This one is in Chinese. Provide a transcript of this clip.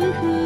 Hứa